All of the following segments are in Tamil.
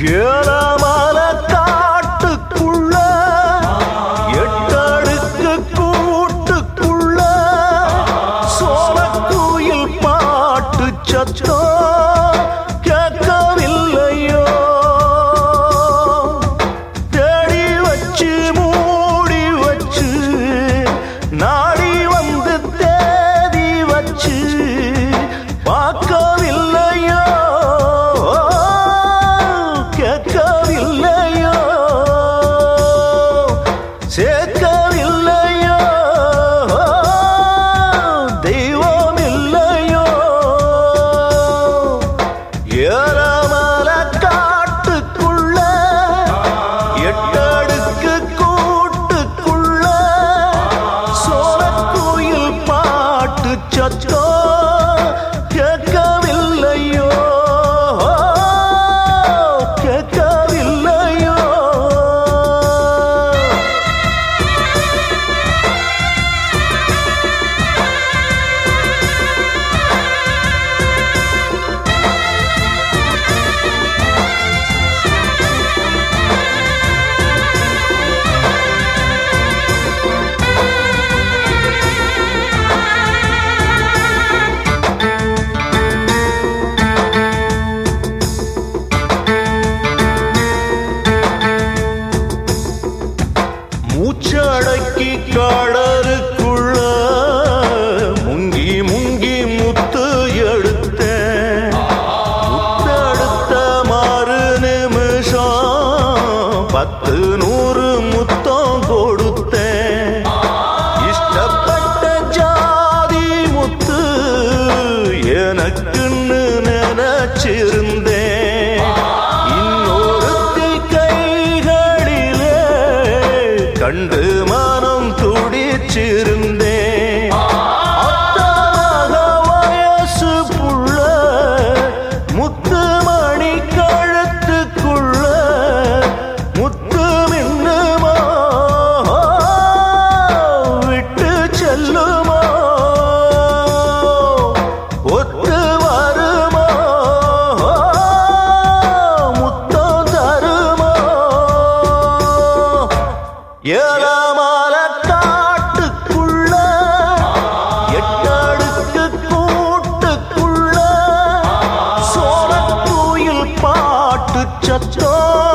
月亮。கண்டு மனம் துடிச்சிரு ஏழாமல காட்டுக்குள்ள எட்டடுக்கு கூட்டுக்குள்ள சோழ கோயில் பாட்டு சத்தம்.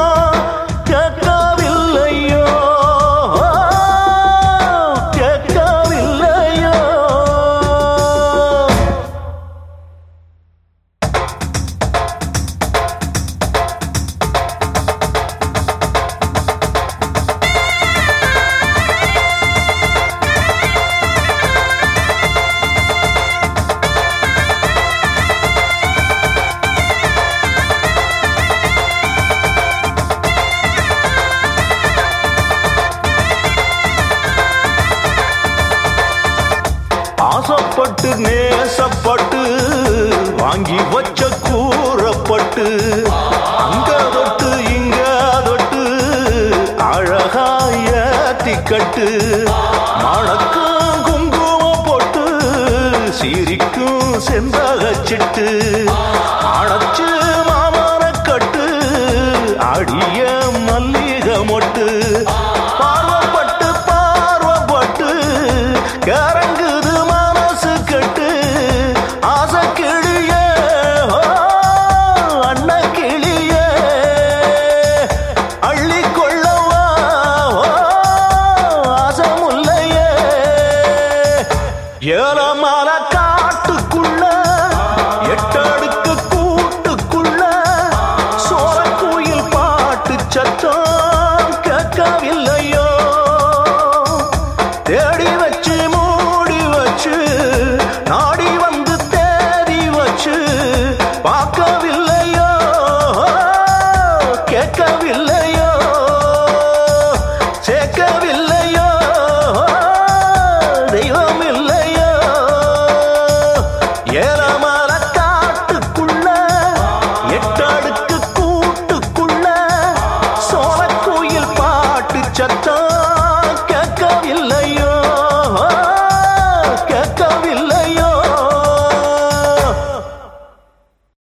ஆசைப்பட்டு நேசப்பட்டு வாங்கி வச்ச கூறப்பட்டு அங்க தொட்டு இங்க தொட்டு அழகாய திக்கட்டு மணக்கம் குங்குமம் போட்டு சீரிக்கும் செந்தகச்சிட்டு அடைச்சு மாமரக்கட்டு அடிய மல்லிகை மொட்டு கிளிய அண்ணா கிளிய. அள்ளி கொள்ளவா ஆசமுல்லையே. ஏலமான